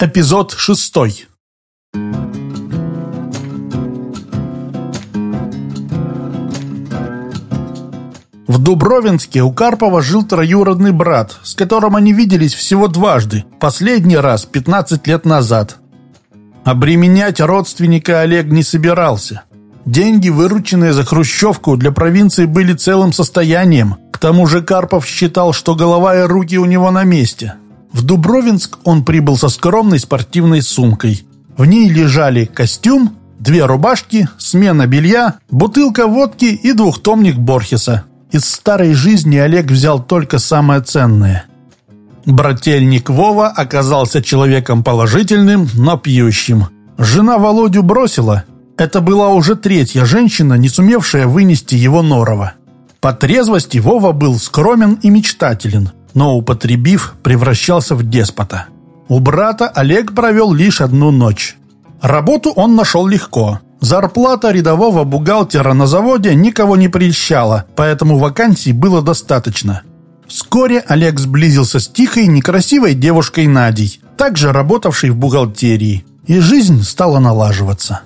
Эпизод шестой. В Дубровинске у Карпова жил троюродный брат, с которым они виделись всего дважды, последний раз 15 лет назад. Обременять родственника Олег не собирался. Деньги, вырученные за хрущевку, для провинции были целым состоянием. К тому же Карпов считал, что голова и руки у него на месте – в Дубровинск он прибыл со скромной спортивной сумкой. В ней лежали костюм, две рубашки, смена белья, бутылка водки и двухтомник Борхеса. Из старой жизни Олег взял только самое ценное. Брательник Вова оказался человеком положительным, но пьющим. Жена Володю бросила. Это была уже третья женщина, не сумевшая вынести его норова. По трезвости Вова был скромен и мечтателен – но, употребив, превращался в деспота. У брата Олег провел лишь одну ночь. Работу он нашел легко. Зарплата рядового бухгалтера на заводе никого не прельщала, поэтому вакансий было достаточно. Вскоре Олег сблизился с тихой, некрасивой девушкой Надей, также работавшей в бухгалтерии, и жизнь стала налаживаться.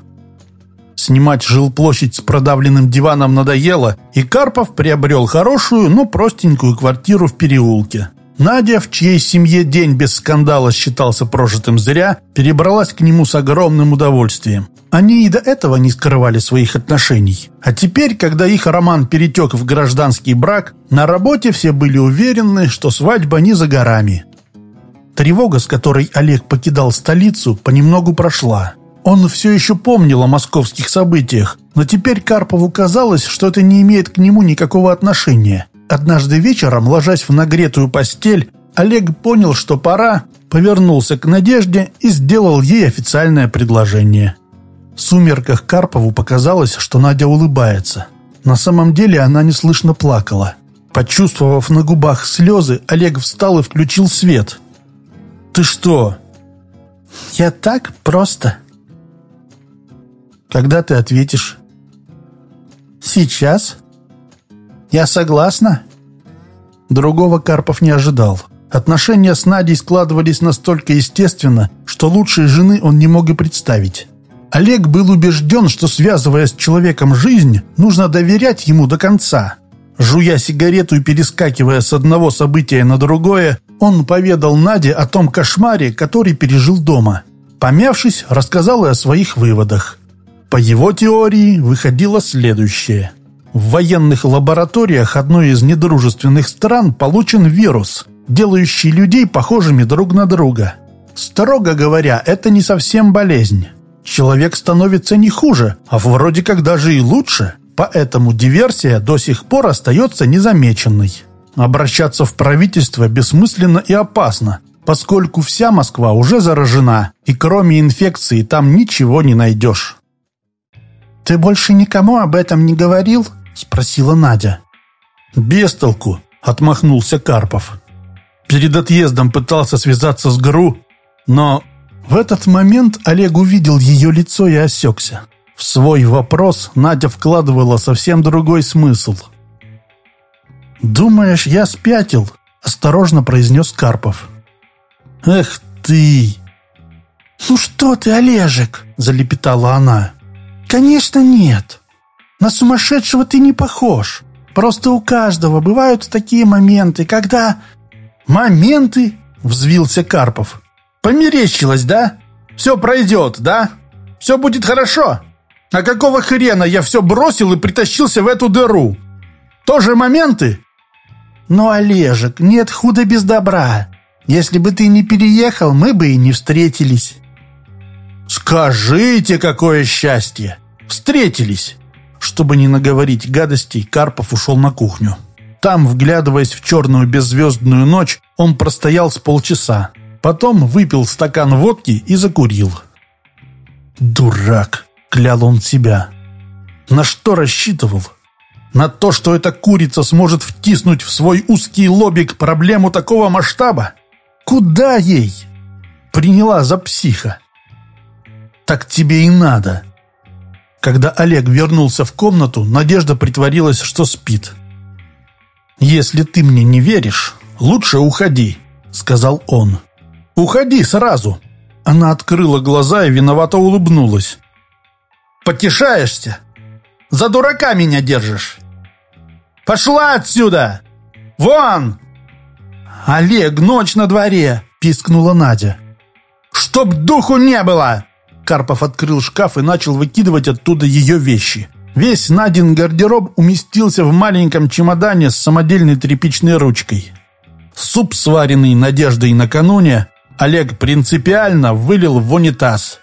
Снимать жилплощадь с продавленным диваном надоело, и Карпов приобрел хорошую, но простенькую квартиру в переулке. Надя, в чьей семье день без скандала считался прожитым зря, перебралась к нему с огромным удовольствием. Они и до этого не скрывали своих отношений. А теперь, когда их роман перетек в гражданский брак, на работе все были уверены, что свадьба не за горами. Тревога, с которой Олег покидал столицу, понемногу прошла. Он все еще помнил о московских событиях, но теперь Карпову казалось, что это не имеет к нему никакого отношения. Однажды вечером, ложась в нагретую постель, Олег понял, что пора, повернулся к Надежде и сделал ей официальное предложение. В сумерках Карпову показалось, что Надя улыбается. На самом деле она неслышно плакала. Почувствовав на губах слезы, Олег встал и включил свет. «Ты что?» «Я так просто», когда ты ответишь? Сейчас. Я согласна. Другого Карпов не ожидал. Отношения с Надей складывались настолько естественно, что лучшей жены он не мог и представить. Олег был убежден, что, связывая с человеком жизнь, нужно доверять ему до конца. Жуя сигарету и перескакивая с одного события на другое, он поведал Наде о том кошмаре, который пережил дома. Помявшись, рассказал и о своих выводах. По его теории выходило следующее. В военных лабораториях одной из недружественных стран получен вирус, делающий людей похожими друг на друга. Строго говоря, это не совсем болезнь. Человек становится не хуже, а вроде как даже и лучше. Поэтому диверсия до сих пор остается незамеченной. Обращаться в правительство бессмысленно и опасно, поскольку вся Москва уже заражена, и кроме инфекции там ничего не найдешь. «Ты больше никому об этом не говорил?» — спросила Надя. «Без толку», — отмахнулся Карпов. Перед отъездом пытался связаться с ГРУ, но в этот момент Олег увидел ее лицо и осекся. В свой вопрос Надя вкладывала совсем другой смысл. «Думаешь, я спятил?» – осторожно произнес Карпов. «Эх ты!» «Ну что ты, Олежек?» – залепетала она. «Конечно нет. На сумасшедшего ты не похож. Просто у каждого бывают такие моменты, когда...» «Моменты?» — взвился Карпов. «Померещилось, да? Все пройдет, да? Все будет хорошо? А какого хрена я все бросил и притащился в эту дыру? Тоже моменты?» «Ну, Олежек, нет худа без добра. Если бы ты не переехал, мы бы и не встретились». «Скажите, какое счастье! Встретились!» Чтобы не наговорить гадостей, Карпов ушел на кухню. Там, вглядываясь в черную беззвездную ночь, он простоял с полчаса. Потом выпил стакан водки и закурил. «Дурак!» — клял он себя. «На что рассчитывал?» На то, что эта курица сможет втиснуть в свой узкий лобик проблему такого масштаба? Куда ей? Приняла за психа. Так тебе и надо. Когда Олег вернулся в комнату, Надежда притворилась, что спит. «Если ты мне не веришь, лучше уходи», — сказал он. «Уходи сразу, Она открыла глаза и виновато улыбнулась. «Потешаешься? За дурака меня держишь? Пошла отсюда! Вон!» «Олег, ночь на дворе!» — пискнула Надя. «Чтоб духу не было!» Карпов открыл шкаф и начал выкидывать оттуда ее вещи. Весь Надин гардероб уместился в маленьком чемодане с самодельной тряпичной ручкой. Суп, сваренный Надеждой накануне, Олег принципиально вылил в унитаз.